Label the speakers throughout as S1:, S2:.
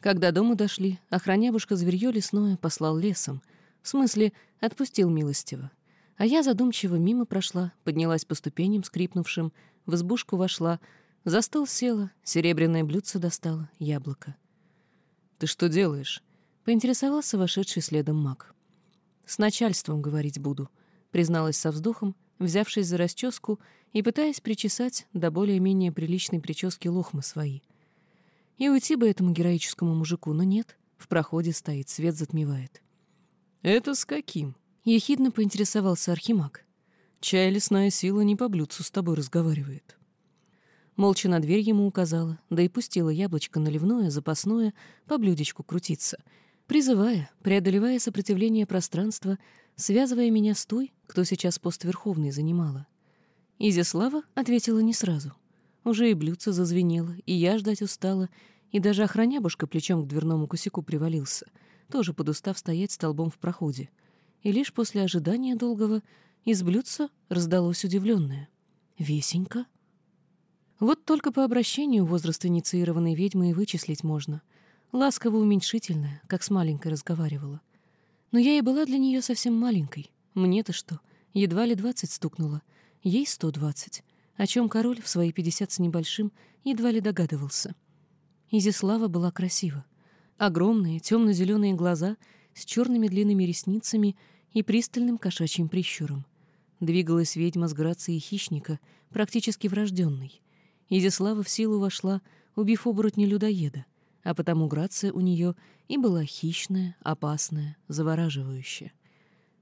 S1: Когда дому дошли, охранябушка зверье лесное послал лесом, в смысле, отпустил милостиво. А я задумчиво мимо прошла, поднялась по ступеням скрипнувшим, в избушку вошла, за стол села, серебряное блюдце достала, яблоко. «Ты что делаешь?» — поинтересовался вошедший следом маг. «С начальством говорить буду», — призналась со вздохом, взявшись за расческу и пытаясь причесать до более-менее приличной прически лохмы свои. И уйти бы этому героическому мужику, но нет, в проходе стоит, свет затмевает. «Это с каким?» Ехидно поинтересовался Архимаг. «Чай лесная сила не по блюдцу с тобой разговаривает». Молча на дверь ему указала, да и пустила яблочко наливное, запасное, по блюдечку крутиться, призывая, преодолевая сопротивление пространства, связывая меня с той, кто сейчас пост Верховный занимала. Изяслава ответила не сразу. Уже и блюдце зазвенело, и я ждать устала, и даже охранябушка плечом к дверному косяку привалился, тоже подустав стоять столбом в проходе — и лишь после ожидания долгого из блюдца раздалось удивленное. «Весенько?» Вот только по обращению возраст инициированной ведьмы и вычислить можно. Ласково уменьшительная, как с маленькой разговаривала. Но я и была для нее совсем маленькой. Мне-то что? Едва ли двадцать стукнуло. Ей сто двадцать. О чем король в свои пятьдесят с небольшим едва ли догадывался. Изислава была красива. Огромные темно-зеленые глаза с черными длинными ресницами и пристальным кошачьим прищуром. Двигалась ведьма с грацией хищника, практически врожденной. Изяслава в силу вошла, убив оборотня-людоеда, а потому грация у нее и была хищная, опасная, завораживающая.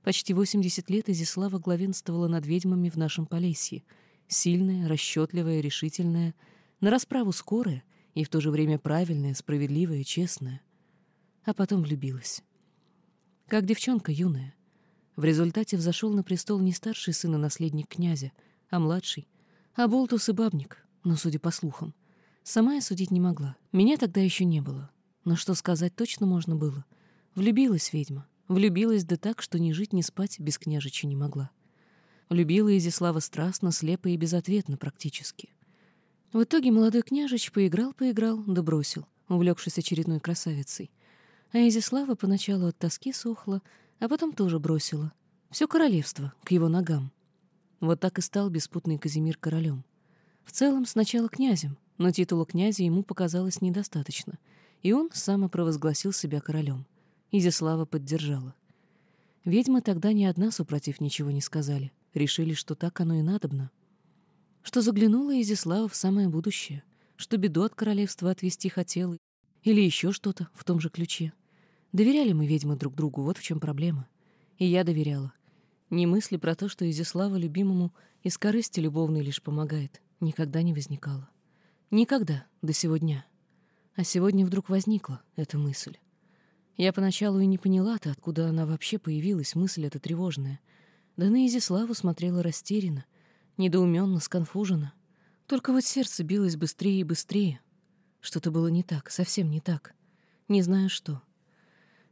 S1: Почти 80 лет Изяслава главенствовала над ведьмами в нашем Полесье. Сильная, расчетливая, решительная, на расправу скорая и в то же время правильная, справедливая, честная. А потом влюбилась. Как девчонка юная, в результате взошел на престол не старший сын и наследник князя, а младший, а болтус и бабник, но, судя по слухам. Сама я судить не могла, меня тогда еще не было. Но что сказать точно можно было. Влюбилась ведьма, влюбилась да так, что ни жить, ни спать без княжича не могла. Влюбила Изяслава страстно, слепо и безответно практически. В итоге молодой княжич поиграл-поиграл, да бросил, увлекшись очередной красавицей. А Изяслава поначалу от тоски сохла, а потом тоже бросила. Все королевство к его ногам. Вот так и стал беспутный Казимир королем. В целом сначала князем, но титула князя ему показалось недостаточно, и он самопровозгласил себя королем. Изяслава поддержала. Ведьмы тогда ни одна супротив ничего не сказали, решили, что так оно и надобно. Что заглянула Изяслава в самое будущее, что беду от королевства отвести хотела, или еще что-то в том же ключе. Доверяли мы, ведьмы, друг другу, вот в чем проблема. И я доверяла. Ни мысли про то, что Изяслава любимому из корысти любовной лишь помогает, никогда не возникало. Никогда, до сегодня. А сегодня вдруг возникла эта мысль. Я поначалу и не поняла-то, откуда она вообще появилась, мысль эта тревожная. Да на Изяславу смотрела растерянно, недоуменно, сконфуженно. Только вот сердце билось быстрее и быстрее. Что-то было не так, совсем не так. Не знаю что.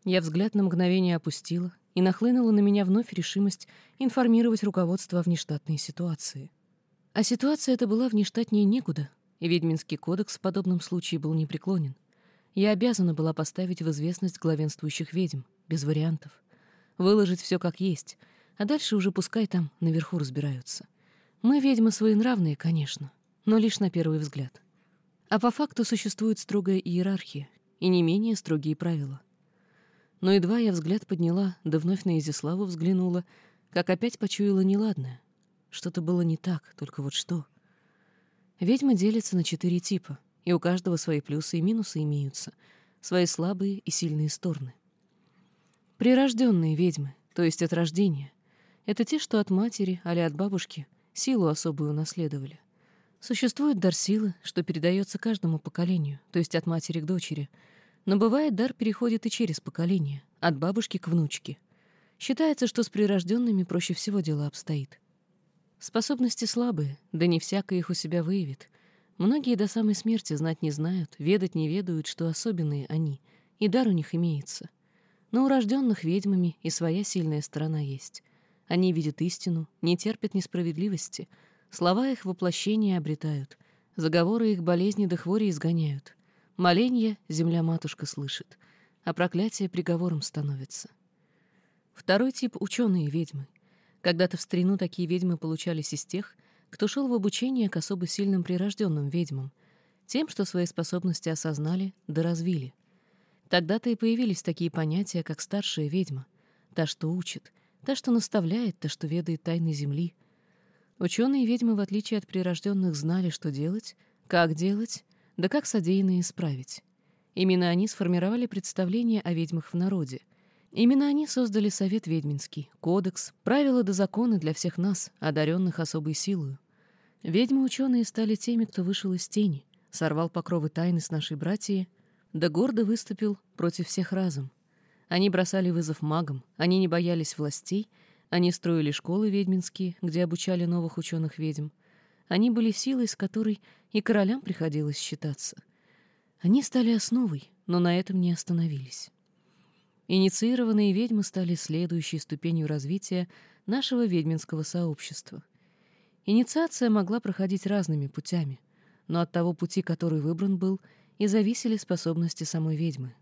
S1: Я взгляд на мгновение опустила, и нахлынула на меня вновь решимость информировать руководство о внештатной ситуации. А ситуация эта была внештатнее некуда, и Ведьминский кодекс в подобном случае был непреклонен. Я обязана была поставить в известность главенствующих ведьм, без вариантов. Выложить все как есть, а дальше уже пускай там наверху разбираются. Мы ведьмы своенравные, конечно, но лишь на первый взгляд. А по факту существует строгая иерархия и не менее строгие правила — но едва я взгляд подняла, да вновь на Изяславу взглянула, как опять почуяла неладное. Что-то было не так, только вот что. Ведьмы делятся на четыре типа, и у каждого свои плюсы и минусы имеются, свои слабые и сильные стороны. Прирожденные ведьмы, то есть от рождения, это те, что от матери, али от бабушки, силу особую унаследовали. Существует дар силы, что передается каждому поколению, то есть от матери к дочери — но бывает, дар переходит и через поколение, от бабушки к внучке. Считается, что с прирожденными проще всего дело обстоит. Способности слабые, да не всякое их у себя выявит. Многие до самой смерти знать не знают, ведать не ведают, что особенные они, и дар у них имеется. Но у рожденных ведьмами и своя сильная сторона есть. Они видят истину, не терпят несправедливости, слова их воплощения обретают, заговоры их болезни до хвори изгоняют. Моленье земля-матушка слышит, а проклятие приговором становится. Второй тип — ученые-ведьмы. Когда-то в старину такие ведьмы получались из тех, кто шел в обучение к особо сильным прирожденным ведьмам, тем, что свои способности осознали да развили. Тогда-то и появились такие понятия, как старшая ведьма, та, что учит, та, что наставляет, та, что ведает тайны Земли. Ученые ведьмы, в отличие от прирожденных, знали, что делать, как делать, да как содеянное исправить. Именно они сформировали представление о ведьмах в народе. Именно они создали Совет Ведьминский, Кодекс, правила да законы для всех нас, одаренных особой силою. Ведьмы-ученые стали теми, кто вышел из тени, сорвал покровы тайны с нашей братьей, да гордо выступил против всех разом. Они бросали вызов магам, они не боялись властей, они строили школы ведьминские, где обучали новых ученых-ведьм. Они были силой, с которой и королям приходилось считаться. Они стали основой, но на этом не остановились. Инициированные ведьмы стали следующей ступенью развития нашего ведьминского сообщества. Инициация могла проходить разными путями, но от того пути, который выбран был, и зависели способности самой ведьмы.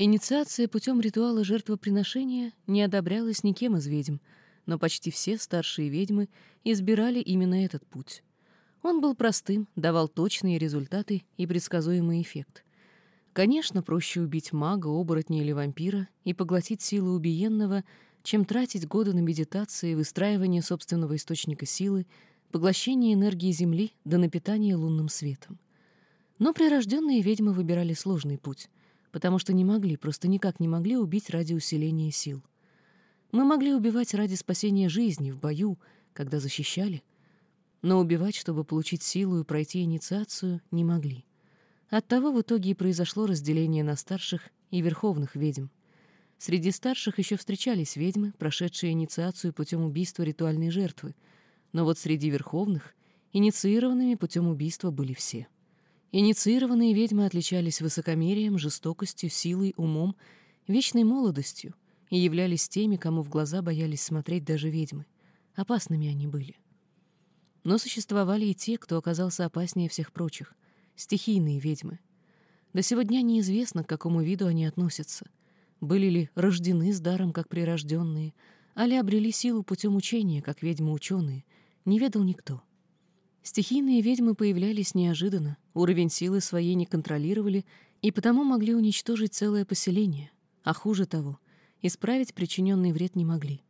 S1: Инициация путем ритуала жертвоприношения не одобрялась никем из ведьм, но почти все старшие ведьмы избирали именно этот путь. Он был простым, давал точные результаты и предсказуемый эффект. Конечно, проще убить мага, оборотня или вампира и поглотить силы убиенного, чем тратить годы на медитации, выстраивание собственного источника силы, поглощение энергии Земли да напитание лунным светом. Но прирожденные ведьмы выбирали сложный путь потому что не могли, просто никак не могли убить ради усиления сил. Мы могли убивать ради спасения жизни в бою, когда защищали, но убивать, чтобы получить силу и пройти инициацию, не могли. Оттого в итоге и произошло разделение на старших и верховных ведьм. Среди старших еще встречались ведьмы, прошедшие инициацию путем убийства ритуальной жертвы, но вот среди верховных инициированными путем убийства были все. Инициированные ведьмы отличались высокомерием, жестокостью, силой, умом, вечной молодостью и являлись теми, кому в глаза боялись смотреть даже ведьмы. Опасными они были. Но существовали и те, кто оказался опаснее всех прочих — стихийные ведьмы. До сего дня неизвестно, к какому виду они относятся. Были ли рождены с даром, как прирожденные, а ли обрели силу путем учения, как ведьмы-ученые, не ведал никто. Стихийные ведьмы появлялись неожиданно, уровень силы своей не контролировали и потому могли уничтожить целое поселение, а хуже того, исправить причиненный вред не могли.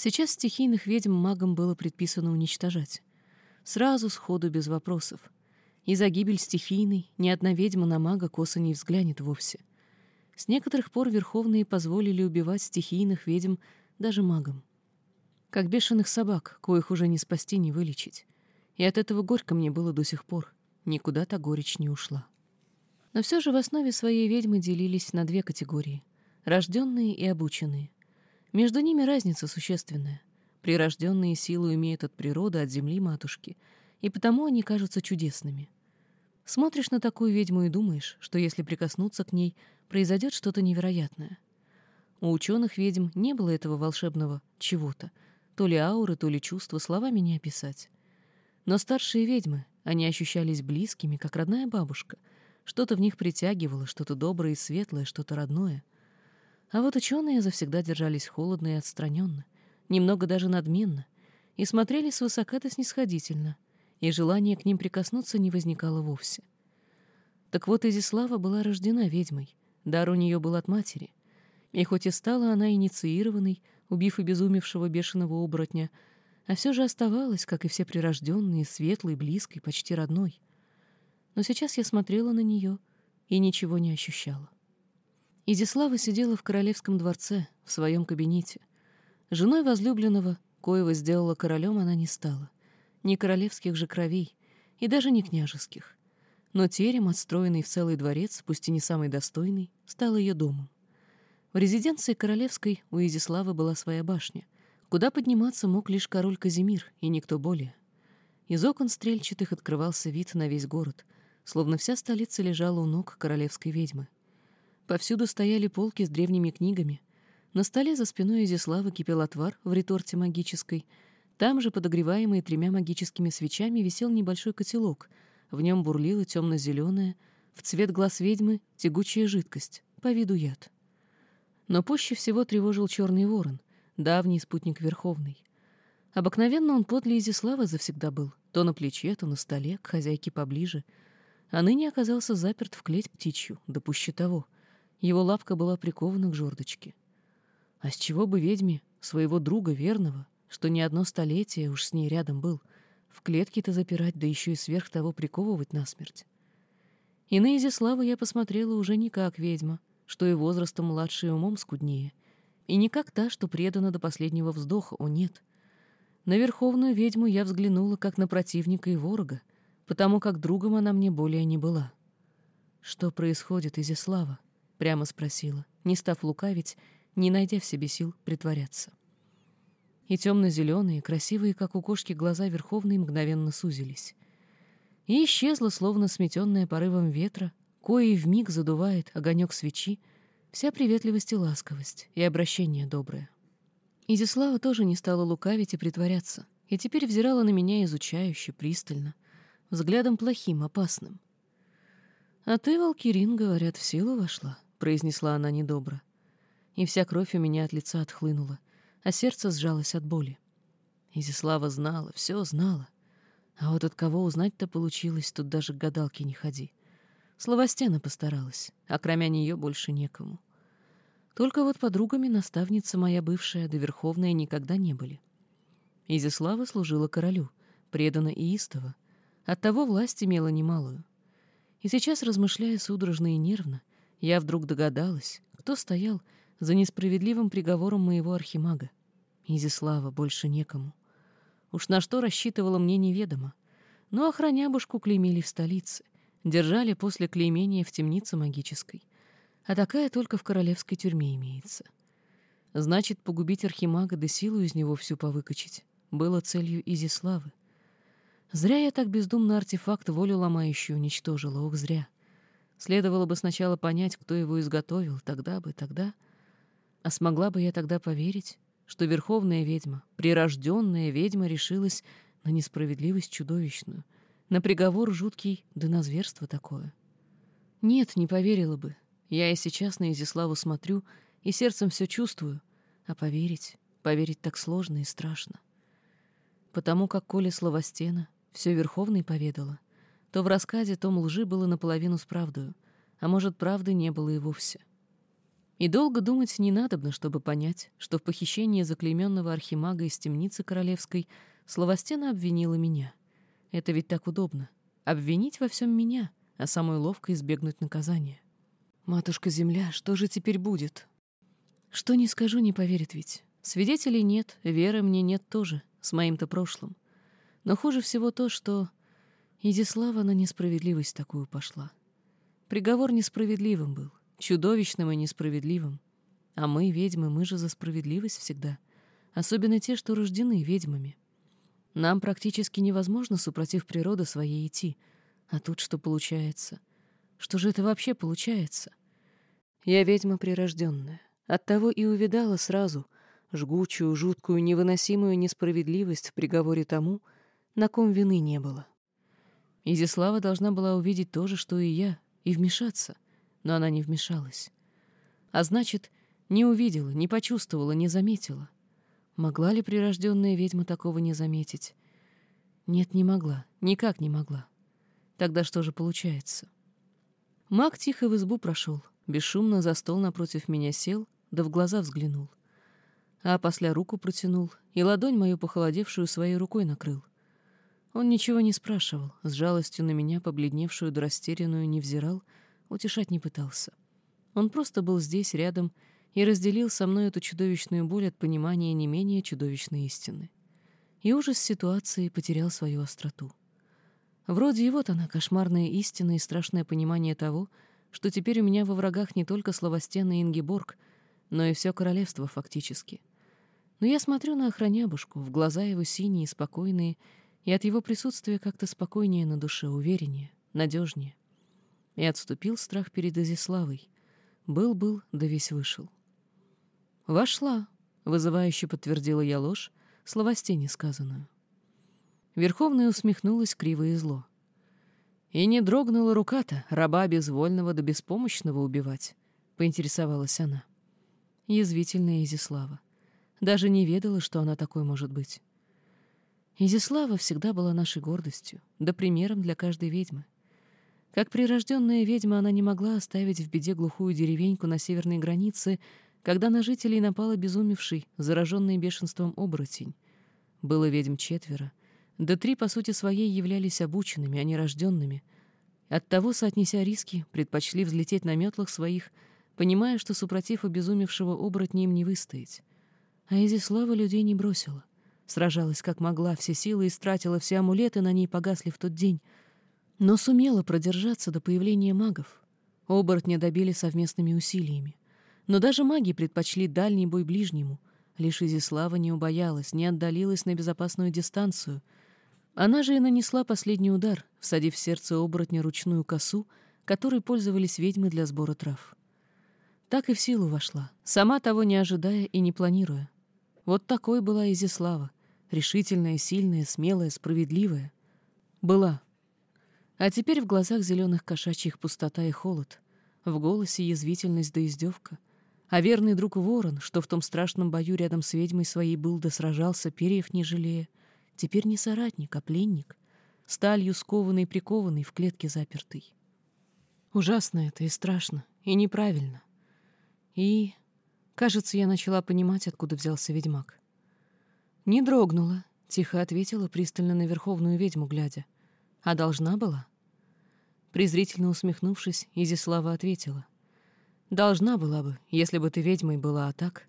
S1: Сейчас стихийных ведьм магам было предписано уничтожать. Сразу, сходу, без вопросов. И за гибель стихийной ни одна ведьма на мага косо не взглянет вовсе. С некоторых пор верховные позволили убивать стихийных ведьм даже магам. Как бешеных собак, коих уже не спасти, не вылечить. И от этого горько мне было до сих пор. Никуда та горечь не ушла. Но все же в основе своей ведьмы делились на две категории — рожденные и обученные. Между ними разница существенная. Прирожденные силы имеют от природы, от земли матушки, и потому они кажутся чудесными. Смотришь на такую ведьму и думаешь, что если прикоснуться к ней, произойдет что-то невероятное. У ученых ведьм не было этого волшебного чего-то, то ли ауры, то ли чувства, словами не описать. Но старшие ведьмы, они ощущались близкими, как родная бабушка. Что-то в них притягивало, что-то доброе и светлое, что-то родное. А вот ученые завсегда держались холодно и отстраненно, немного даже надменно, и смотрели свысока-то снисходительно, и желание к ним прикоснуться не возникало вовсе. Так вот, Изислава была рождена ведьмой, дар у нее был от матери. И хоть и стала она инициированной, убив обезумевшего бешеного оборотня, а все же оставалась, как и все прирожденные, светлой, близкой, почти родной. Но сейчас я смотрела на нее и ничего не ощущала. Изислава сидела в королевском дворце, в своем кабинете. Женой возлюбленного, коего сделала королем, она не стала. Ни королевских же кровей, и даже не княжеских. Но терем, отстроенный в целый дворец, пусть и не самый достойный, стал ее домом. В резиденции королевской у Изиславы была своя башня — Куда подниматься мог лишь король Казимир, и никто более. Из окон стрельчатых открывался вид на весь город, словно вся столица лежала у ног королевской ведьмы. Повсюду стояли полки с древними книгами. На столе за спиной Изяславы кипел отвар в реторте магической. Там же, подогреваемый тремя магическими свечами, висел небольшой котелок. В нем бурлила темно-зеленая, В цвет глаз ведьмы — тягучая жидкость, по виду яд. Но пуще всего тревожил черный ворон, давний спутник Верховный. Обыкновенно он подле Изиславы завсегда был, то на плече, то на столе, к хозяйке поближе, а ныне оказался заперт в клеть птичью, да пуще того. Его лапка была прикована к жердочке. А с чего бы ведьме, своего друга верного, что не одно столетие уж с ней рядом был, в клетке-то запирать, да еще и сверх того приковывать насмерть? И на Изяславу я посмотрела уже не как ведьма, что и возрастом младше и умом скуднее, и не как та, что предана до последнего вздоха, о нет. На верховную ведьму я взглянула как на противника и ворога, потому как другом она мне более не была. «Что происходит, Изяслава?» — прямо спросила, не став лукавить, не найдя в себе сил притворяться. И темно-зеленые, красивые, как у кошки, глаза Верховной мгновенно сузились. И исчезла, словно сметенная порывом ветра, кои вмиг задувает огонек свечи, вся приветливость и ласковость, и обращение доброе. Изяслава тоже не стала лукавить и притворяться, и теперь взирала на меня изучающе, пристально, взглядом плохим, опасным. «А ты, Валкирин, говорят, в силу вошла», — произнесла она недобро. И вся кровь у меня от лица отхлынула, а сердце сжалось от боли. Изяслава знала, все знала. А вот от кого узнать-то получилось, тут даже к гадалке не ходи. Словостена постаралась, а кроме нее больше некому. Только вот подругами наставница моя бывшая да Верховная никогда не были. Изяслава служила королю, предана и истово, оттого власть имела немалую. И сейчас, размышляя судорожно и нервно, я вдруг догадалась, кто стоял за несправедливым приговором моего архимага. Изяслава больше некому. Уж на что рассчитывала мне неведомо. Но охранябушку клеймили в столице, держали после клеймения в темнице магической — а такая только в королевской тюрьме имеется. Значит, погубить архимага да силу из него всю повыкачать было целью Изиславы. Зря я так бездумно артефакт волю ломающую уничтожила, ох, зря. Следовало бы сначала понять, кто его изготовил, тогда бы, тогда... А смогла бы я тогда поверить, что верховная ведьма, прирожденная ведьма, решилась на несправедливость чудовищную, на приговор жуткий, да на зверство такое? Нет, не поверила бы, я и сейчас на Изиславу смотрю и сердцем все чувствую, а поверить, поверить так сложно и страшно. Потому как Коля Словостена все Верховный поведала, то в рассказе том лжи было наполовину с правдою, а может, правды не было и вовсе. И долго думать не надобно, чтобы понять, что в похищении заклейменного архимага из темницы королевской Словостена обвинила меня. Это ведь так удобно. Обвинить во всем меня, а самой ловко избегнуть наказания. Матушка-земля, что же теперь будет? Что не скажу, не поверит ведь. Свидетелей нет, веры мне нет тоже, с моим-то прошлым. Но хуже всего то, что Изислава на несправедливость такую пошла. Приговор несправедливым был, чудовищным и несправедливым. А мы, ведьмы, мы же за справедливость всегда. Особенно те, что рождены ведьмами. Нам практически невозможно, супротив природы своей, идти. А тут что получается? Что же это вообще получается? Я ведьма прирожденная. Оттого и увидала сразу жгучую, жуткую, невыносимую несправедливость в приговоре тому, на ком вины не было. Изяслава должна была увидеть то же, что и я, и вмешаться, но она не вмешалась. А значит, не увидела, не почувствовала, не заметила. Могла ли прирожденная ведьма такого не заметить? Нет, не могла, никак не могла. Тогда что же получается? Маг тихо в избу прошел, бесшумно за стол напротив меня сел, да в глаза взглянул. А после руку протянул и ладонь мою похолодевшую своей рукой накрыл. Он ничего не спрашивал, с жалостью на меня, побледневшую да растерянную, не взирал, утешать не пытался. Он просто был здесь, рядом, и разделил со мной эту чудовищную боль от понимания не менее чудовищной истины. И ужас ситуации потерял свою остроту. Вроде и вот она, кошмарная истина и страшное понимание того, что теперь у меня во врагах не только Славостен и Ингеборг, но и все королевство фактически. Но я смотрю на охранябушку, в глаза его синие, спокойные, и от его присутствия как-то спокойнее на душе, увереннее, надежнее. И отступил страх перед Изиславой. Был-был, да весь вышел. «Вошла», — вызывающе подтвердила я ложь, словостей сказанную. Верховная усмехнулась криво и зло. «И не дрогнула рука-то раба безвольного до беспомощного убивать», — поинтересовалась она. Язвительная Изислава. Даже не ведала, что она такой может быть. Изислава всегда была нашей гордостью, да примером для каждой ведьмы. Как прирожденная ведьма она не могла оставить в беде глухую деревеньку на северной границе, когда на жителей напал обезумевший, зараженный бешенством оборотень. Было ведьм четверо, да три, по сути своей, являлись обученными, а не рожденными. Оттого, соотнеся риски, предпочли взлететь на метлах своих, понимая, что, супротив обезумевшего оборотня, им не выстоять. А Изислава людей не бросила. Сражалась как могла, все силы истратила, все амулеты на ней погасли в тот день. Но сумела продержаться до появления магов. Оборотня добили совместными усилиями. Но даже маги предпочли дальний бой ближнему. Лишь Изислава не убоялась, не отдалилась на безопасную дистанцию. Она же и нанесла последний удар, всадив в сердце оборотня ручную косу, которой пользовались ведьмы для сбора трав. Так и в силу вошла, сама того не ожидая и не планируя. Вот такой была Изислава, решительная, сильная, смелая, справедливая. Была. А теперь в глазах зеленых кошачьих пустота и холод, в голосе язвительность да издевка. А верный друг Ворон, что в том страшном бою рядом с ведьмой своей был да сражался, перьев не жалея, теперь не соратник, а пленник, сталью скованный и прикованный, в клетке запертый. Ужасно это и страшно, и неправильно. И, кажется, я начала понимать, откуда взялся ведьмак. Не дрогнула, тихо ответила, пристально на верховную ведьму глядя. А должна была? Презрительно усмехнувшись, Изислава ответила — Должна была бы, если бы ты ведьмой была, а так...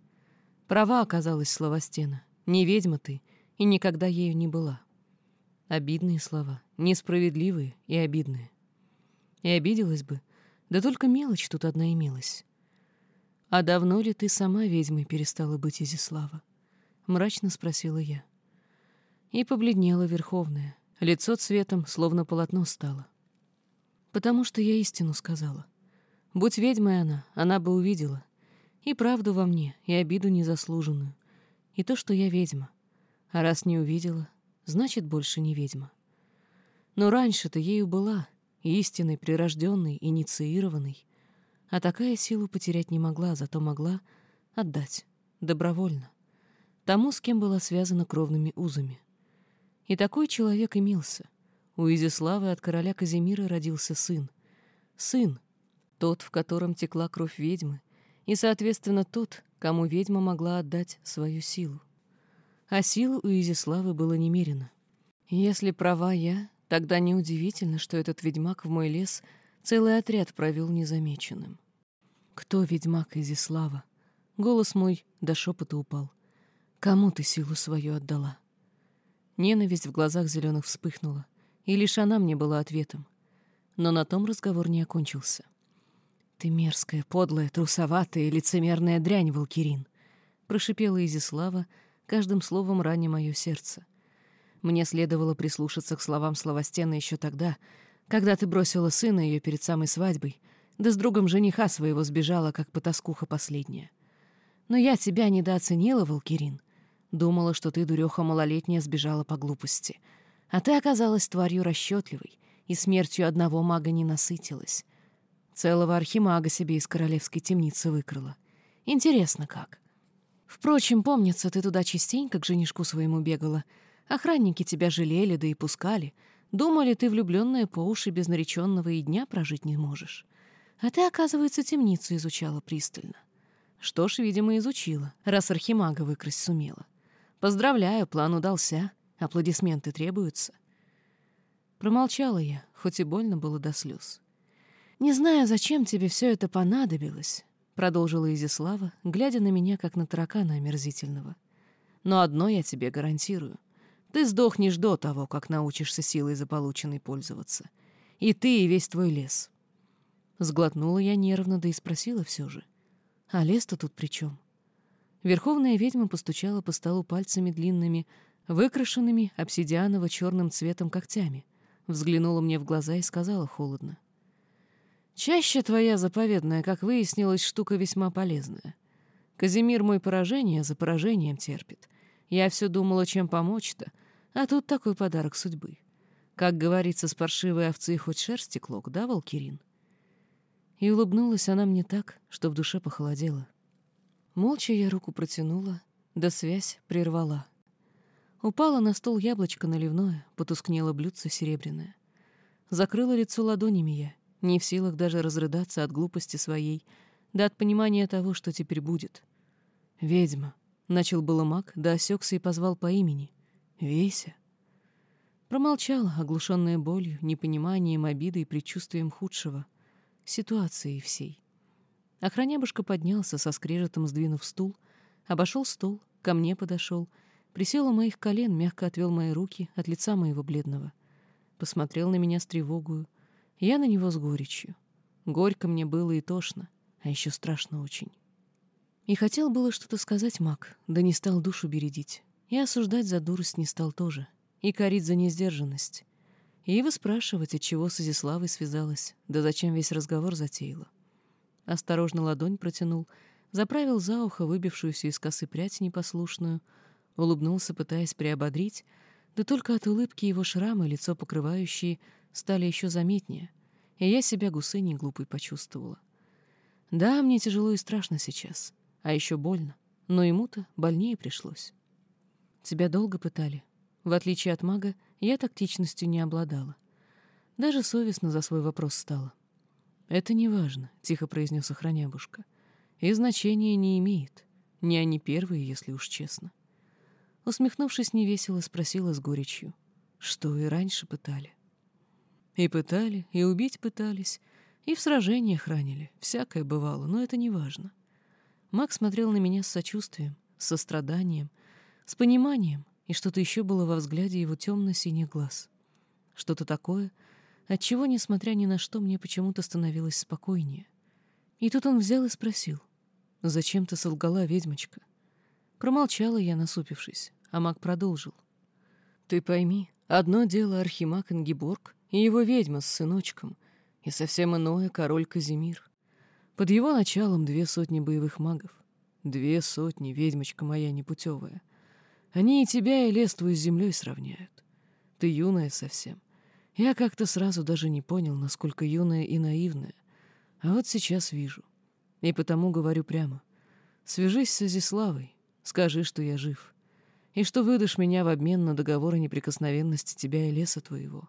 S1: Права оказалась словостена. Не ведьма ты, и никогда ею не была. Обидные слова, несправедливые и обидные. И обиделась бы, да только мелочь тут одна имелась. «А давно ли ты сама ведьмой перестала быть, Изислава?» — мрачно спросила я. И побледнела Верховная, лицо цветом, словно полотно стало. Потому что я истину сказала — Будь ведьмой она, она бы увидела. И правду во мне, и обиду незаслуженную. И то, что я ведьма. А раз не увидела, значит, больше не ведьма. Но раньше-то ею была, истинной, прирожденной, инициированной. А такая силу потерять не могла, зато могла отдать, добровольно. Тому, с кем была связана кровными узами. И такой человек имелся. У Изяславы от короля Казимира родился сын. Сын, тот, в котором текла кровь ведьмы, и, соответственно, тот, кому ведьма могла отдать свою силу. А сил у Изиславы было немерено. Если права я, тогда неудивительно, что этот ведьмак в мой лес целый отряд провел незамеченным. Кто ведьмак Изислава? Голос мой до шепота упал. Кому ты силу свою отдала? Ненависть в глазах зеленых вспыхнула, и лишь она мне была ответом. Но на том разговор не окончился. «Ты мерзкая, подлая, трусоватая лицемерная дрянь, Волкирин!» — прошипела Изислава, каждым словом раня мое сердце. Мне следовало прислушаться к словам Славостена еще тогда, когда ты бросила сына ее перед самой свадьбой, да с другом жениха своего сбежала, как потаскуха последняя. Но я тебя недооценила, Волкирин. Думала, что ты, дуреха малолетняя, сбежала по глупости. А ты оказалась тварью расчетливой, и смертью одного мага не насытилась. Целого архимага себе из королевской темницы выкрала. Интересно как. Впрочем, помнится, ты туда частенько к женишку своему бегала. Охранники тебя жалели, да и пускали. Думали, ты влюбленная по уши без нареченного и дня прожить не можешь. А ты, оказывается, темницу изучала пристально. Что ж, видимо, изучила, раз архимага выкрасть сумела. Поздравляю, план удался. Аплодисменты требуются. Промолчала я, хоть и больно было до слез. «Не знаю, зачем тебе все это понадобилось», — продолжила Изислава, глядя на меня, как на таракана омерзительного. «Но одно я тебе гарантирую. Ты сдохнешь до того, как научишься силой заполученной пользоваться. И ты, и весь твой лес». Сглотнула я нервно, да и спросила все же. «А лес-то тут при чем?» Верховная ведьма постучала по столу пальцами длинными, выкрашенными обсидианово-черным цветом когтями, взглянула мне в глаза и сказала холодно. — Чаще твоя заповедная, как выяснилось, штука весьма полезная. Казимир мой поражение за поражением терпит. Я все думала, чем помочь-то, а тут такой подарок судьбы. Как говорится, с паршивой овцы хоть шерсти клок, да, Валкирин? И улыбнулась она мне так, что в душе похолодело. Молча я руку протянула, да связь прервала. Упала на стол яблочко наливное, потускнело блюдце серебряное. Закрыла лицо ладонями я, не в силах даже разрыдаться от глупости своей, да от понимания того, что теперь будет. «Ведьма», — начал было маг, да осекся и позвал по имени. «Веся». Промолчала, оглушенная болью, непониманием, обидой и предчувствием худшего. Ситуации всей. Охранябушка поднялся, со скрежетом сдвинув стул, обошел стол, ко мне подошел, присел у моих колен, мягко отвел мои руки от лица моего бледного. Посмотрел на меня с тревогою, я на него с горечью. Горько мне было и тошно, а еще страшно очень. И хотел было что-то сказать маг, да не стал душу бередить. И осуждать за дурость не стал тоже, и корить за несдержанность. И выспрашивать, от чего с Изиславой связалась, да зачем весь разговор затеяла. Осторожно ладонь протянул, заправил за ухо выбившуюся из косы прядь непослушную, улыбнулся, пытаясь приободрить, да только от улыбки его шрамы, лицо покрывающие, стали еще заметнее, и я себя гусыней глупой почувствовала. Да, мне тяжело и страшно сейчас, а еще больно, но ему-то больнее пришлось. Тебя долго пытали. В отличие от мага, я тактичностью не обладала. Даже совестно за свой вопрос стало. «Это не важно», — тихо произнес охранябушка. «И значения не имеет. Не они первые, если уж честно». Усмехнувшись невесело, спросила с горечью. «Что и раньше пытали?» «И пытали, и убить пытались, и в сражениях ранили. Всякое бывало, но это не важно». Мак смотрел на меня с сочувствием, с состраданием, с пониманием, и что-то еще было во взгляде его темно-синих глаз. Что-то такое — отчего, несмотря ни на что, мне почему-то становилось спокойнее. И тут он взял и спросил, «Зачем ты солгала, ведьмочка?» Промолчала я, насупившись, а маг продолжил. «Ты пойми, одно дело архимаг Ингиборг и его ведьма с сыночком, и совсем иное король Казимир. Под его началом две сотни боевых магов. Две сотни, ведьмочка моя непутевая. Они и тебя, и лес твой с землей сравняют. Ты юная совсем, я как-то сразу даже не понял, насколько юная и наивная. А вот сейчас вижу. И потому говорю прямо. Свяжись с Изиславой, скажи, что я жив. И что выдашь меня в обмен на договор о неприкосновенности тебя и леса твоего.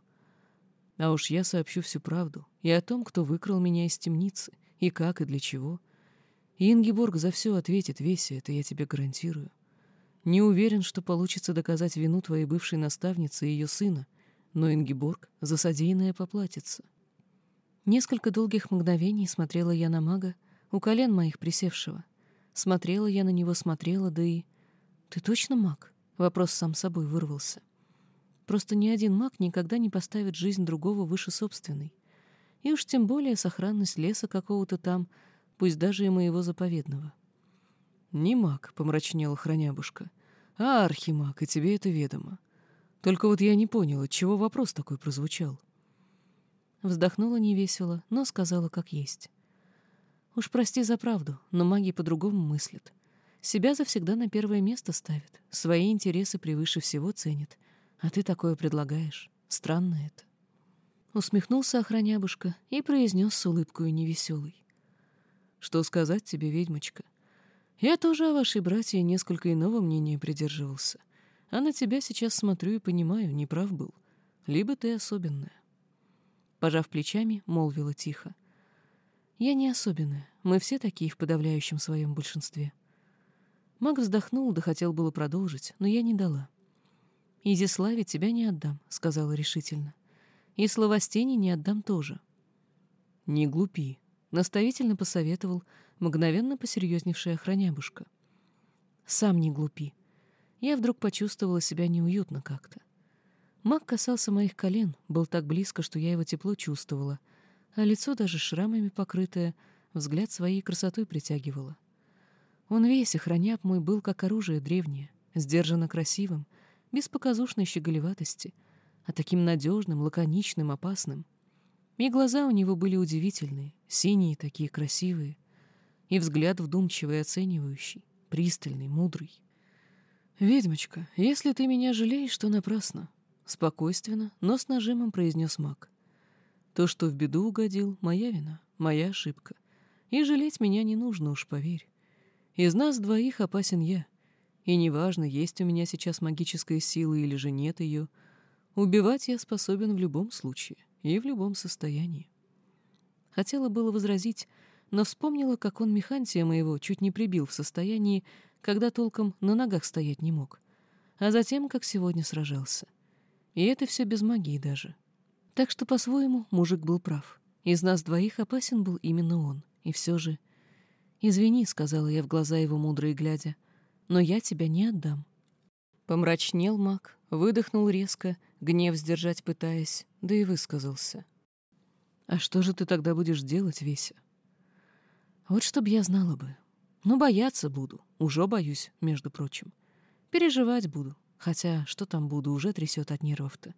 S1: А уж я сообщу всю правду и о том, кто выкрал меня из темницы, и как, и для чего. И Ингеборг за все ответит, Веся, это я тебе гарантирую. Не уверен, что получится доказать вину твоей бывшей наставницы и ее сына — но Ингиборг за содеянное поплатится. Несколько долгих мгновений смотрела я на мага, у колен моих присевшего. Смотрела я на него, смотрела, да и... «Ты точно маг?» — вопрос сам собой вырвался. Просто ни один маг никогда не поставит жизнь другого выше собственной. И уж тем более сохранность леса какого-то там, пусть даже и моего заповедного. «Не маг», — помрачнела хранябушка, — «а архимаг, и тебе это ведомо. Только вот я не поняла, чего вопрос такой прозвучал. Вздохнула невесело, но сказала как есть. Уж прости за правду, но маги по-другому мыслят. Себя завсегда на первое место ставят, свои интересы превыше всего ценят. А ты такое предлагаешь. Странно это. Усмехнулся охранябушка и произнес с улыбкой невеселой. Что сказать тебе, ведьмочка? Я тоже о вашей братье несколько иного мнения придерживался. А на тебя сейчас смотрю и понимаю, неправ был. Либо ты особенная. Пожав плечами, молвила тихо. Я не особенная. Мы все такие в подавляющем своем большинстве. Маг вздохнул, да хотел было продолжить, но я не дала. «Изиславе тебя не отдам», — сказала решительно. «И Славостени не отдам тоже». «Не глупи», — наставительно посоветовал мгновенно посерьезневшая охранябушка. «Сам не глупи», я вдруг почувствовала себя неуютно как-то. Маг касался моих колен, был так близко, что я его тепло чувствовала, а лицо даже шрамами покрытое, взгляд своей красотой притягивало. Он весь, охраняп мой, был как оружие древнее, сдержанно красивым, без показушной щеголеватости, а таким надежным, лаконичным, опасным. И глаза у него были удивительные, синие такие красивые, и взгляд вдумчивый оценивающий, пристальный, мудрый. «Ведьмочка, если ты меня жалеешь, то напрасно. спокойственно, но с нажимом произнес маг. То, что в беду угодил, моя вина, моя ошибка. И жалеть меня не нужно, уж поверь. Из нас двоих опасен я. И неважно, есть у меня сейчас магическая сила или же нет ее, убивать я способен в любом случае и в любом состоянии. Хотела было возразить, но вспомнила, как он Механтия моего чуть не прибил в состоянии, когда толком на ногах стоять не мог, а затем, как сегодня сражался. И это все без магии даже. Так что, по-своему, мужик был прав. Из нас двоих опасен был именно он. И все же... «Извини», — сказала я в глаза его мудрые глядя, — «но я тебя не отдам». Помрачнел маг, выдохнул резко, гнев сдержать пытаясь, да и высказался. «А что же ты тогда будешь делать, Веся?» «Вот чтоб я знала бы. Ну, бояться буду. Уже боюсь, между прочим. Переживать буду. Хотя, что там буду, уже трясет от нервов-то.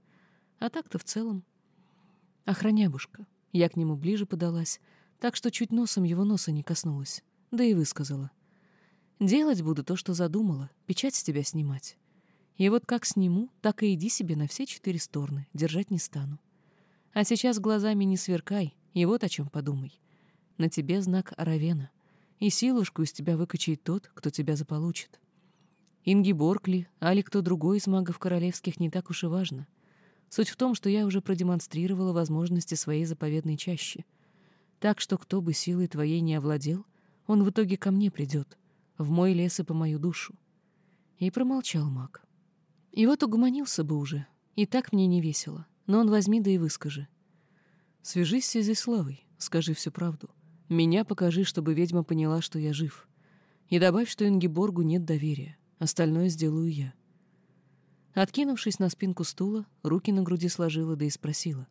S1: А так-то в целом Охранябушка. Я к нему ближе подалась, так что чуть носом его носа не коснулась. Да и высказала. Делать буду то, что задумала, печать с тебя снимать. И вот как сниму, так и иди себе на все четыре стороны, держать не стану. А сейчас глазами не сверкай, и вот о чем подумай. На тебе знак Аравена, и силушку из тебя выкачает тот, кто тебя заполучит. Ингиборг ли, али кто другой из магов королевских не так уж и важно — Суть в том, что я уже продемонстрировала возможности своей заповедной чащи. Так что кто бы силой твоей не овладел, он в итоге ко мне придет, в мой лес и по мою душу. И промолчал маг. И вот угомонился бы уже, и так мне не весело, но он возьми да и выскажи. Свяжись с Изиславой, скажи всю правду. Меня покажи, чтобы ведьма поняла, что я жив. И добавь, что Ингиборгу нет доверия. Остальное сделаю я. Откинувшись на спинку стула, руки на груди сложила, да и спросила.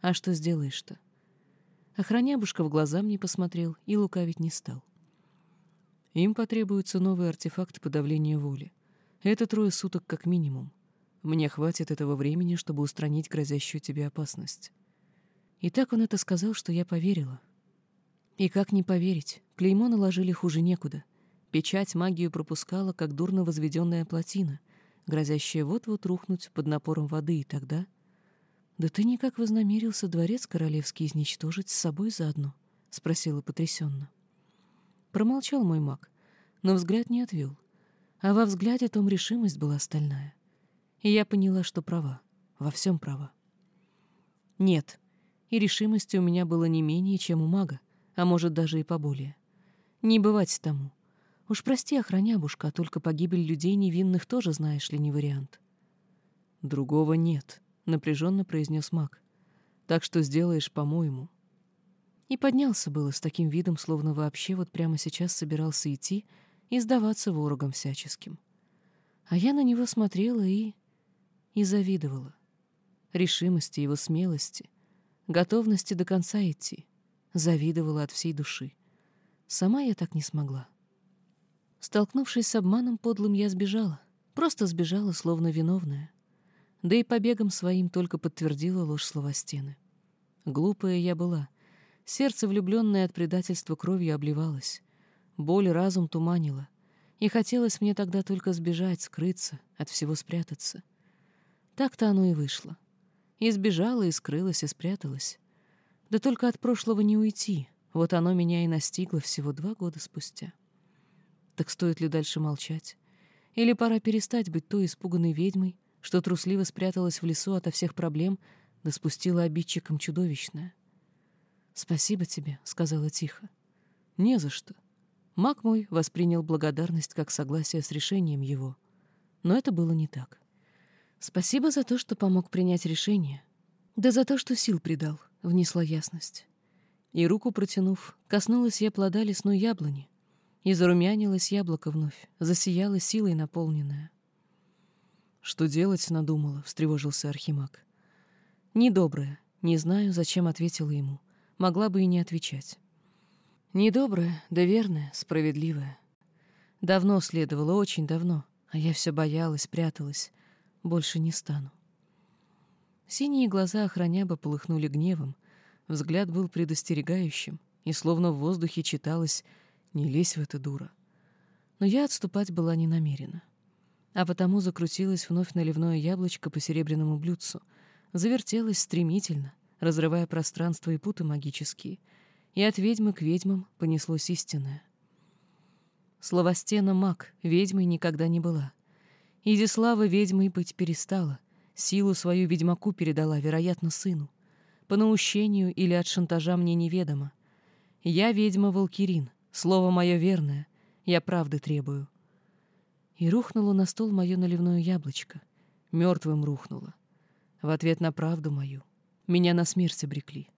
S1: «А что сделаешь-то?» Охранябушка в глаза мне посмотрел и лукавить не стал. Им потребуется новый артефакт подавления воли. Это трое суток как минимум. Мне хватит этого времени, чтобы устранить грозящую тебе опасность. И так он это сказал, что я поверила. И как не поверить, клеймо наложили хуже некуда. Печать магию пропускала, как дурно возведенная плотина, грозящая вот-вот рухнуть под напором воды, и тогда... «Да ты никак вознамерился дворец королевский изничтожить с собой заодно?» — спросила потрясенно. Промолчал мой маг, но взгляд не отвел. А во взгляде том решимость была стальная. И я поняла, что права, во всем права. Нет, и решимости у меня было не менее, чем у мага, а может даже и поболее. Не бывать тому. Уж прости, охранябушка, а только погибель людей невинных тоже, знаешь ли, не вариант. Другого нет, напряженно произнес маг. Так что сделаешь, по-моему. И поднялся было с таким видом, словно вообще вот прямо сейчас собирался идти и сдаваться ворогам всяческим. А я на него смотрела и... и завидовала. Решимости его смелости, готовности до конца идти. Завидовала от всей души. Сама я так не смогла. Столкнувшись с обманом подлым, я сбежала. Просто сбежала, словно виновная. Да и побегом своим только подтвердила ложь слова стены. Глупая я была. Сердце, влюбленное от предательства кровью, обливалось. Боль разум туманила. И хотелось мне тогда только сбежать, скрыться, от всего спрятаться. Так-то оно и вышло. И сбежала, и скрылась, и спряталась. Да только от прошлого не уйти. Вот оно меня и настигло всего два года спустя. Так стоит ли дальше молчать? Или пора перестать быть той испуганной ведьмой, что трусливо спряталась в лесу ото всех проблем, да спустила обидчикам чудовищное? «Спасибо тебе», — сказала тихо. «Не за что». Маг мой воспринял благодарность как согласие с решением его. Но это было не так. «Спасибо за то, что помог принять решение. Да за то, что сил придал», — внесла ясность. И руку протянув, коснулась я плода лесной яблони, и зарумянилось яблоко вновь, засияло силой наполненное. «Что делать?» — надумала, — встревожился Архимаг. «Недоброе. Не знаю, зачем ответила ему. Могла бы и не отвечать. Недоброе, да верное, справедливое. Давно следовало, очень давно, а я все боялась, пряталась. Больше не стану». Синие глаза охраняба полыхнули гневом, взгляд был предостерегающим, и словно в воздухе читалось не лезь в это, дура. Но я отступать была не намерена. а потому закрутилось вновь наливное яблочко по серебряному блюдцу, завертелось стремительно, разрывая пространство и путы магические, и от ведьмы к ведьмам понеслось истинное. Словостена маг ведьмой никогда не была. Изислава ведьмой быть перестала, силу свою ведьмаку передала, вероятно, сыну. По наущению или от шантажа мне неведомо. Я ведьма Волкирин, слово мое верное, я правды требую. И рухнуло на стол мое наливное яблочко. Мертвым рухнуло. В ответ на правду мою. Меня на смерть обрекли.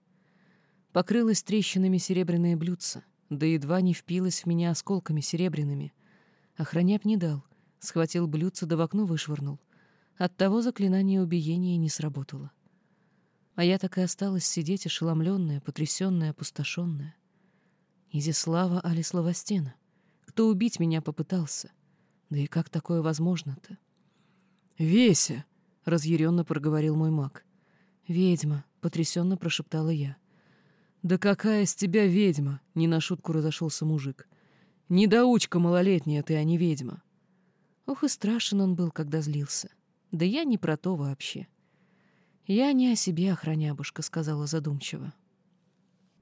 S1: Покрылось трещинами серебряное блюдце, да едва не впилось в меня осколками серебряными. Охраняк не дал, схватил блюдце да в окно вышвырнул. Оттого заклинание убиения не сработало. А я так и осталась сидеть ошеломленная, потрясенная, опустошенная. Изяслава али Славостена. Кто убить меня попытался? Да и как такое возможно-то?
S2: «Веся!» — разъяренно проговорил мой маг.
S1: «Ведьма!» — потрясенно прошептала я.
S2: «Да какая из тебя ведьма?» — не на шутку разошелся мужик. «Недоучка малолетняя ты, а не ведьма».
S1: Ох и страшен он был, когда злился. Да я не про то вообще. «Я не о себе, охранябушка», — сказала задумчиво.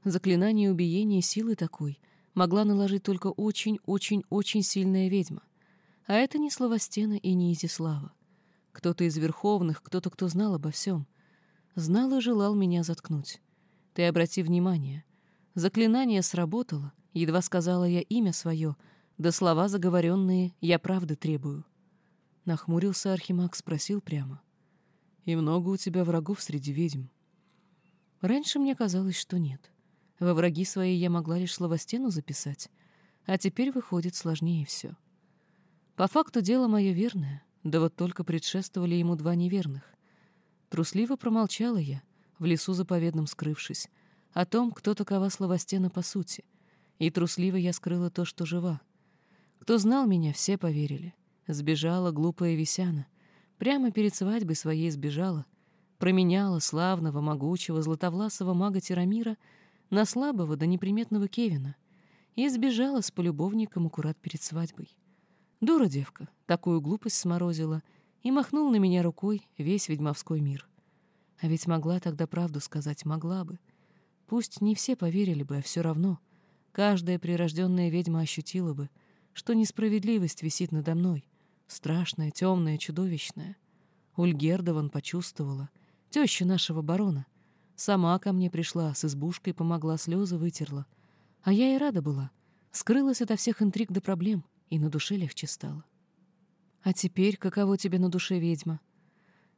S1: Заклинание убиения силы такой могла наложить только очень-очень-очень сильная ведьма. А это не Славостена и не Изислава. Кто-то из верховных, кто-то, кто знал обо всем. Знал и желал меня заткнуть. Ты обрати внимание. Заклинание сработало, едва сказала я имя свое, да слова заговоренные «я правды требую». Нахмурился Архимаг, спросил прямо.
S2: «И много у тебя врагов среди ведьм?»
S1: Раньше мне казалось, что нет. Во враги свои я могла лишь словостену записать, а теперь выходит сложнее все. По факту дело мое верное, да вот только предшествовали ему два неверных. Трусливо промолчала я, в лесу заповедном скрывшись, о том, кто такова Славостена по сути, и трусливо я скрыла то, что жива. Кто знал меня, все поверили. Сбежала глупая Висяна. Прямо перед свадьбой своей сбежала. Променяла славного, могучего, златовласого мага Тирамира на слабого да неприметного Кевина. И сбежала с полюбовником аккурат перед свадьбой. Дура девка, такую глупость сморозила, и махнул на меня рукой весь ведьмовской мир. А ведь могла тогда правду сказать, могла бы. Пусть не все поверили бы, а все равно. Каждая прирожденная ведьма ощутила бы, что несправедливость висит надо мной, страшная, темная, чудовищная. Ульгердован почувствовала, теща нашего барона. Сама ко мне пришла, с избушкой помогла, слезы вытерла. А я и рада была. Скрылась ото всех интриг до проблем, и на душе легче стало. А теперь каково тебе на душе, ведьма?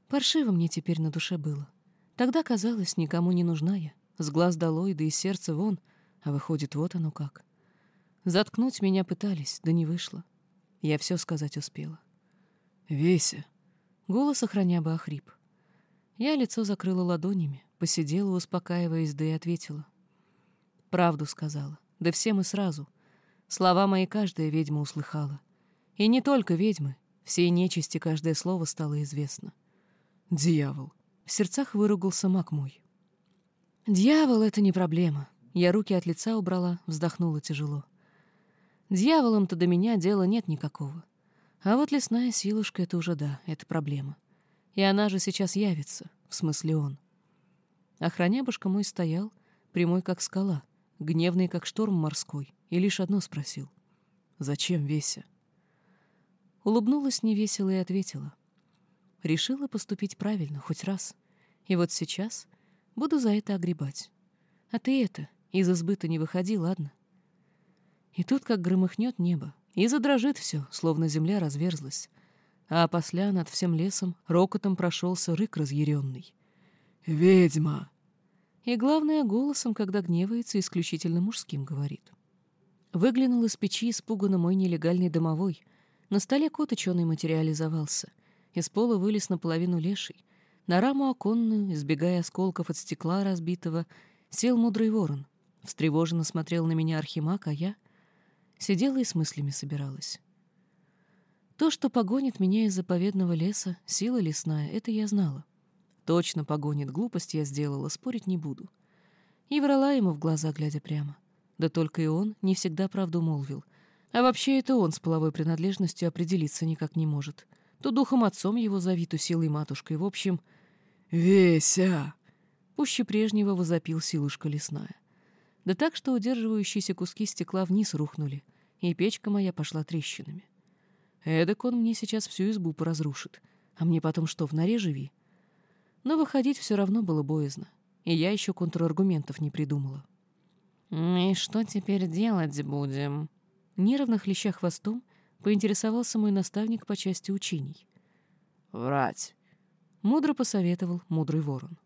S1: Паршиво мне теперь на душе было. Тогда казалось, никому не нужна я. С глаз долой, да и сердце вон, а выходит, вот оно как. Заткнуть меня пытались, да не вышло. Я все сказать успела.
S2: «Веся!»
S1: Голос охраня бы охрип. Я лицо закрыла ладонями, посидела, успокаиваясь, да и ответила. Правду сказала, да всем и сразу. Слова мои каждая ведьма услыхала. И не только ведьмы, всей нечисти каждое слово стало известно.
S2: «Дьявол!»
S1: — в сердцах выругался маг мой. «Дьявол — это не проблема». Я руки от лица убрала, вздохнула тяжело. Дьяволом-то до меня дела нет никакого. А вот лесная силушка — это уже да, это проблема. И она же сейчас явится, в смысле он. Охранябушка мой стоял, прямой как скала, гневный как шторм морской, и лишь одно спросил. «Зачем Веся?» Улыбнулась невесело и ответила. Решила поступить правильно, хоть раз. И вот сейчас буду за это огребать. А ты это, из избыта не выходи, ладно? И тут как громыхнет небо, и задрожит все, словно земля разверзлась. А опосля над всем лесом рокотом прошелся рык разъяренный.
S2: «Ведьма!»
S1: И главное, голосом, когда гневается, исключительно мужским говорит. Выглянул из печи испуганно мой нелегальный домовой. На столе кот ученый материализовался. Из пола вылез наполовину леший. На раму оконную, избегая осколков от стекла разбитого, сел мудрый ворон. Встревоженно смотрел на меня архимаг, а я сидела и с мыслями собиралась. То, что погонит меня из заповедного леса, сила лесная, это я знала. Точно погонит, глупость я сделала, спорить не буду. И врала ему в глаза, глядя прямо. Да только и он не всегда правду молвил. А вообще это он с половой принадлежностью определиться никак не может — то духом отцом его зови, то силой матушкой. В общем,
S2: «Веся!»
S1: Пуще прежнего возопил силушка лесная. Да так, что удерживающиеся куски стекла вниз рухнули, и печка моя пошла трещинами. Эдак он мне сейчас всю избу поразрушит, а мне потом что, в норе живи? Но выходить все равно было боязно, и я еще контраргументов не придумала. «И что теперь делать будем?» Нервно хлеща хвостом, поинтересовался мой наставник по части учений.
S2: «Врать!»
S1: — мудро посоветовал мудрый ворон.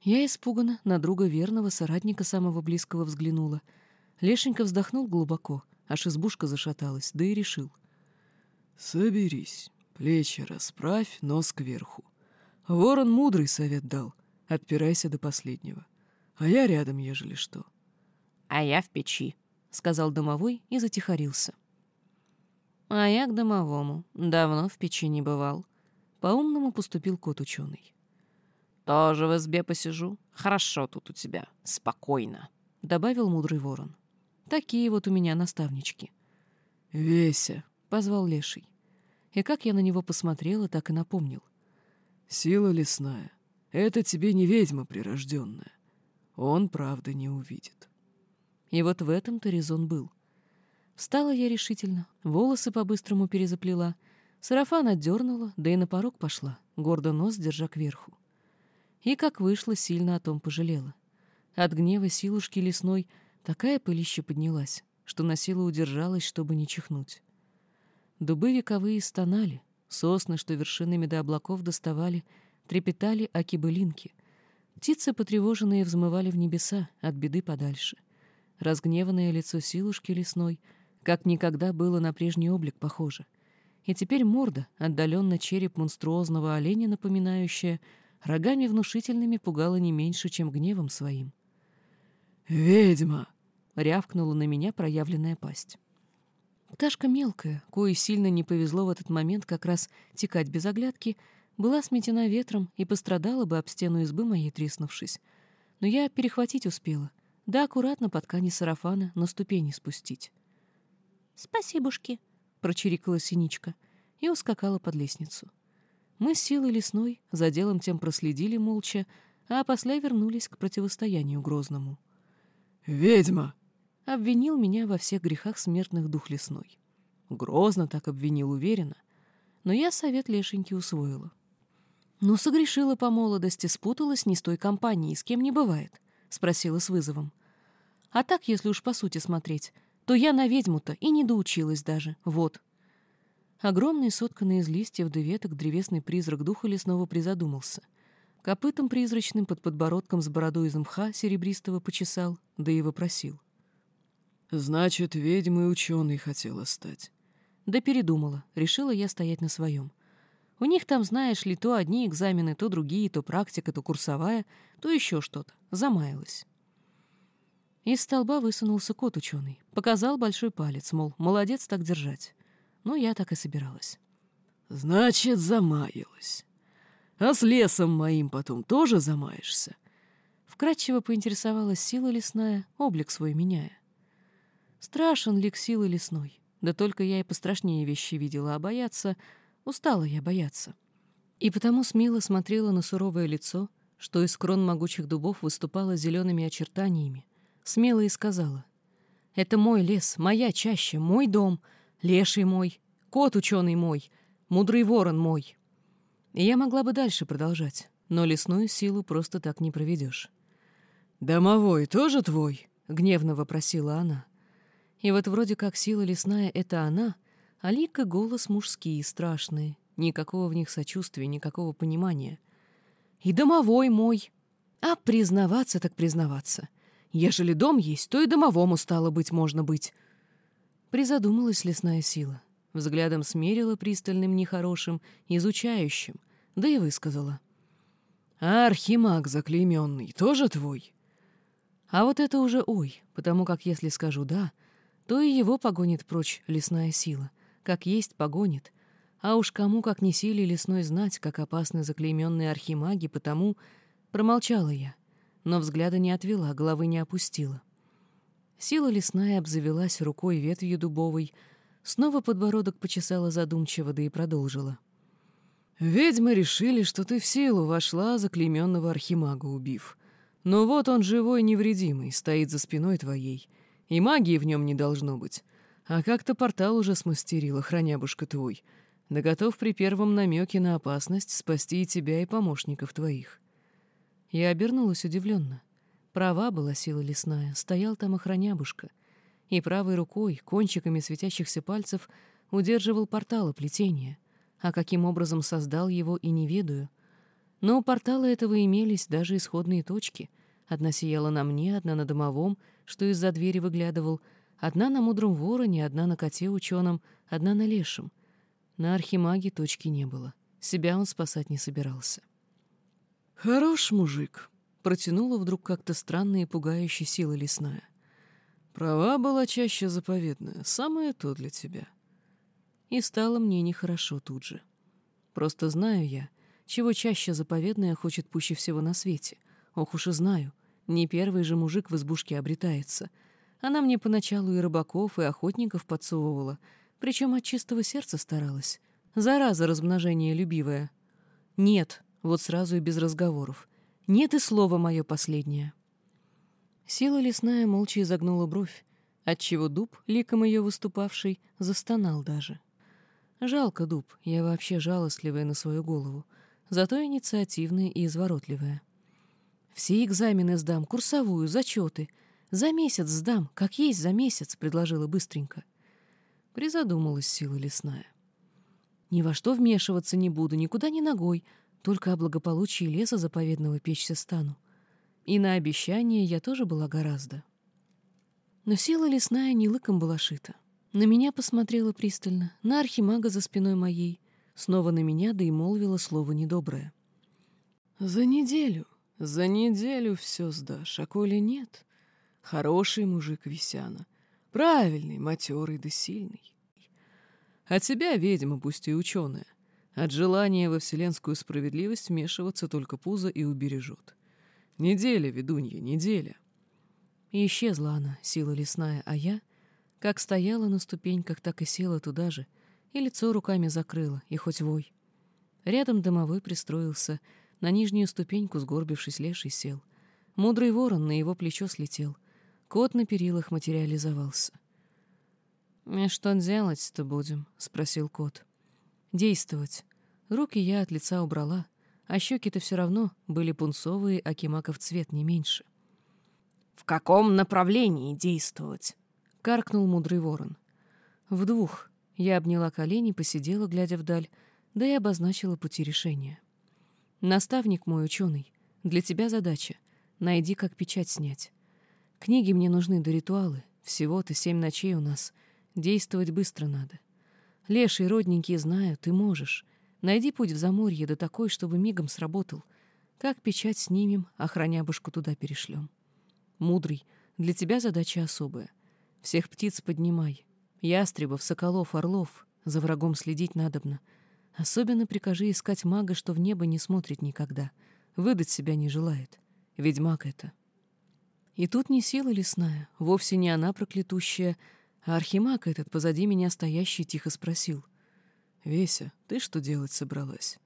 S1: Я испуганно на друга верного соратника самого близкого взглянула. Лешенька вздохнул глубоко, аж избушка зашаталась, да и решил.
S2: «Соберись, плечи расправь, нос кверху. Ворон мудрый совет дал, отпирайся до последнего. А я рядом, ежели что».
S1: «А я в печи», — сказал домовой и затихарился. «А я к домовому. Давно в печи не бывал». По-умному поступил кот-ученый. «Тоже в избе посижу. Хорошо тут у тебя. Спокойно», — добавил мудрый ворон. «Такие вот у меня наставнички».
S2: «Веся», —
S1: позвал леший. И как я на него посмотрела, так и напомнил.
S2: «Сила лесная. Это тебе не ведьма прирожденная. Он правды не увидит».
S1: И вот в этом-то резон был. Встала я решительно, волосы по-быстрому перезаплела, сарафан отдернула, да и на порог пошла, гордо нос держа кверху. И как вышло, сильно о том пожалела. От гнева силушки лесной такая пылища поднялась, что на силу удержалась, чтобы не чихнуть. Дубы вековые стонали, сосны, что вершинами до облаков доставали, трепетали аки-былинки. Птицы, потревоженные, взмывали в небеса, от беды подальше. Разгневанное лицо силушки лесной, как никогда было на прежний облик похоже. И теперь морда, отдаленно череп монструозного оленя напоминающая, рогами внушительными пугала не меньше, чем гневом своим.
S2: «Ведьма!»
S1: — рявкнула на меня проявленная пасть. Пташка мелкая, кое сильно не повезло в этот момент как раз текать без оглядки, была сметена ветром и пострадала бы об стену избы моей треснувшись. Но я перехватить успела, да аккуратно по ткани сарафана на ступени спустить. «Спасибушки», — прочирикала синичка и ускакала под лестницу. Мы с силой лесной за делом тем проследили молча, а после вернулись к противостоянию грозному.
S2: «Ведьма!»
S1: — обвинил меня во всех грехах смертных дух лесной. Грозно так обвинил уверенно, но я совет лешеньки усвоила. «Ну, согрешила по молодости, спуталась не с той компанией, с кем не бывает», — спросила с вызовом. «А так, если уж по сути смотреть, то я на ведьму-то и не доучилась даже, вот». Огромный, сотканный из листьев да веток древесный призрак духа лесного призадумался. Копытом призрачным под подбородком с бородой из мха серебристого почесал, да и вопросил.
S2: «Значит, ведьмой ученый хотела стать».
S1: Да передумала, решила я стоять на своем. У них там, знаешь ли, то одни экзамены, то другие, то практика, то курсовая, то еще что-то. Замаялась. Из столба высунулся кот ученый. Показал большой палец, мол, молодец так держать. Ну, я так и собиралась.
S2: «Значит, замаялась. А с лесом моим потом тоже замаешься?»
S1: Вкратчиво поинтересовалась сила лесная, облик свой меняя. Страшен лик силы лесной. Да только я и пострашнее вещи видела, а бояться... Устала я бояться. И потому смело смотрела на суровое лицо, что из крон могучих дубов выступало зелеными очертаниями, смело и сказала. «Это мой лес, моя чаща, мой дом, леший мой, кот ученый мой, мудрый ворон мой. И я могла бы дальше продолжать, но лесную силу просто так не проведешь.
S2: «Домовой тоже твой?»
S1: — гневно вопросила она. И вот вроде как сила лесная — это она, а лик и голос мужские, страшные. Никакого в них сочувствия, никакого понимания. И домовой мой. А признаваться так признаваться. Ежели дом есть, то и домовому стало быть можно быть. Призадумалась лесная сила. Взглядом смерила пристальным нехорошим, изучающим, да и высказала.
S2: «А архимаг заклейменный тоже твой?»
S1: А вот это уже ой, потому как если скажу «да», то и его погонит прочь лесная сила, как есть погонит. А уж кому, как не силе лесной знать, как опасны заклейменные архимаги, потому промолчала я, но взгляда не отвела, головы не опустила. Сила лесная обзавелась рукой ветвью дубовой, снова подбородок почесала задумчиво, да и продолжила.
S2: Ведьмы решили, что ты в силу вошла, заклейменного архимага убив. Но вот он живой невредимый, стоит за спиной твоей, и магии в нем не должно быть. А как-то портал уже смастерила, хранябушка твой, да готов при первом намеке на опасность спасти и тебя, и помощников твоих. Я обернулась удивленно. Права была сила лесная, стоял там охранябушка, и правой рукой, кончиками светящихся пальцев, удерживал портал плетения, а каким образом создал его и не ведаю. Но у портала этого имелись даже исходные точки. Одна сияла на мне, одна на домовом, что из-за двери выглядывал, одна на мудром вороне, одна на коте ученом, одна на лешем. На архимаге точки не было. Себя он спасать не собирался. «Хорош мужик», — протянула вдруг как-то странная и пугающая сила лесная. «Права была чаще заповедная, самое то для тебя». И стало мне нехорошо тут же. Просто знаю я, чего чаще заповедная хочет пуще всего на свете. Ох уж и знаю, не первый же мужик в избушке обретается. Она мне поначалу и рыбаков, и охотников подсовывала, причем от чистого сердца старалась. Зараза размножение любивая. Нет, вот сразу и без разговоров. Нет и слова мое последнее. Сила лесная молча изогнула бровь, отчего дуб, ликом ее выступавший, застонал даже. Жалко дуб, я вообще жалостливая на свою голову, зато инициативная и изворотливая. Все экзамены сдам, курсовую, зачеты. За месяц сдам, как есть за месяц, предложила быстренько. Призадумалась сила лесная. Ни во что вмешиваться не буду, никуда ни ногой, только о благополучии леса заповедного печься стану. И на обещание я тоже была гораздо. Но сила лесная не лыком была шита. На меня посмотрела пристально, на архимага за спиной моей, снова на меня, да и молвила слово недоброе. «За неделю, за неделю все сдашь, а коли нет, хороший мужик Висяна, правильный, матерый да сильный. А тебя, ведьма, пусть и ученая, от желания во вселенскую справедливость вмешиваться только пузо и убережет. Неделя, ведунья, неделя». И исчезла она, сила лесная, а я — как стояла на ступеньках, так и села туда же, и лицо руками закрыла, и хоть вой. Рядом домовой пристроился, на нижнюю ступеньку, сгорбившись, леший сел. Мудрый ворон на его плечо слетел. Кот на перилах материализовался. «И что делать-то будем?» — спросил кот. «Действовать. Руки я от лица убрала, а щеки-то все равно были пунцовые, а кимаков цвет не меньше».
S1: «В каком направлении действовать?» каркнул мудрый ворон. В двух. Я обняла колени, посидела, глядя вдаль, да и обозначила пути решения. Наставник мой ученый, для тебя задача. Найди, как печать снять. Книги мне нужны до ритуалы. Всего-то семь ночей у нас. Действовать быстро надо. Леший, родненький, знаю, ты можешь. Найди путь в заморье, да такой, чтобы мигом сработал. Как печать снимем, а хранябушку туда перешлем. Мудрый, для тебя задача особая. Всех птиц поднимай. Ястребов, соколов, орлов. За врагом следить надобно. Особенно прикажи искать мага, что в небо не смотрит никогда. Выдать себя не желает. Ведьмак это. И тут не сила лесная, вовсе не она проклятущая, архимаг этот, позади меня стоящий, тихо спросил. «Веся, ты что делать собралась?»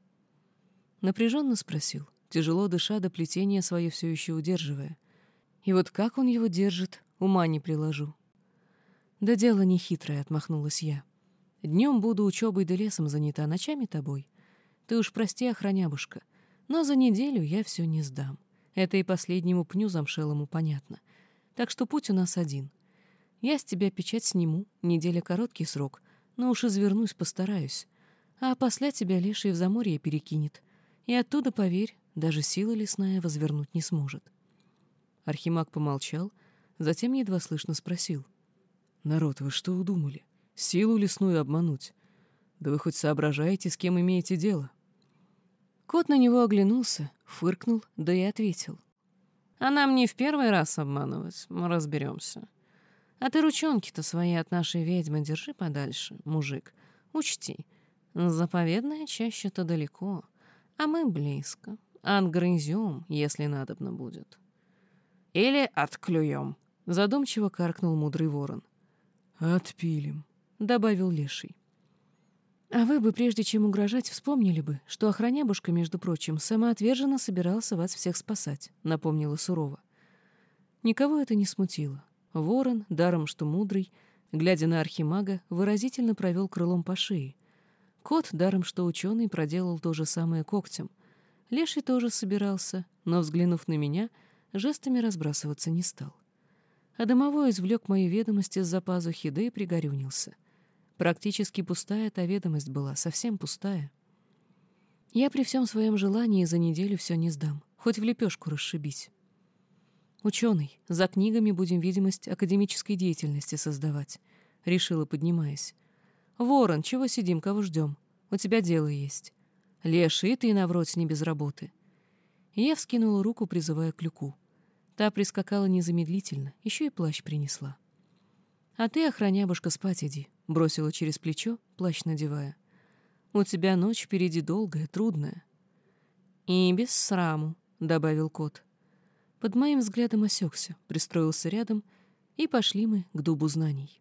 S1: Напряженно спросил, тяжело дыша до плетения свое все еще удерживая. И вот как он его держит, ума не приложу. «Да дело не хитрое», — отмахнулась я. «Днем буду учебой да лесом занята, ночами тобой. Ты уж прости, охранябушка, но за неделю я все не сдам. Это и последнему пню замшелому понятно. Так что путь у нас один. Я с тебя печать сниму, неделя короткий срок, но уж извернусь, постараюсь. А после тебя леший в заморье перекинет. И оттуда, поверь, даже сила лесная возвернуть не сможет». Архимаг помолчал, затем едва слышно спросил — «Народ, вы что удумали? Силу лесную обмануть? Да вы хоть соображаете, с кем имеете дело?» Кот на него оглянулся, фыркнул, да и ответил. «А нам не в первый раз обманывать, мы разберемся. А ты ручонки-то свои от нашей ведьмы держи подальше, мужик. Учти, заповедная чаще-то далеко, а мы близко. Отгрызем, если надобно будет». «Или отклюем», — задумчиво каркнул мудрый ворон.
S2: «Отпилим», —
S1: добавил Леший. А вы бы, прежде чем угрожать, вспомнили бы, что охранябушка, между прочим, самоотверженно собирался вас всех спасать, — напомнила сурово. Никого это не смутило. Ворон, даром что мудрый, глядя на архимага, выразительно провел крылом по шее. Кот, даром что ученый, проделал то же самое когтем. Леший тоже собирался, но, взглянув на меня, жестами разбрасываться не стал. А домовой извлек мои ведомости с-за пазухи, да и пригорюнился — Практически пустая та ведомость была, совсем пустая. Я при всем своем желании за неделю все не сдам, хоть в лепешку расшибись. Ученый, за книгами будем видимость академической деятельности создавать, решила, поднимаясь. Ворон, чего сидим, кого ждем? У тебя дело есть. Леший, ты навроть не без работы. Я вскинула руку, призывая клюку. Та прискакала незамедлительно, еще и плащ принесла. «А ты, охранябушка, спать иди», — бросила через плечо, плащ надевая. «У тебя ночь впереди долгая, трудная». «И без сраму», — добавил кот. Под моим взглядом осекся, пристроился рядом, и пошли мы к дубу знаний.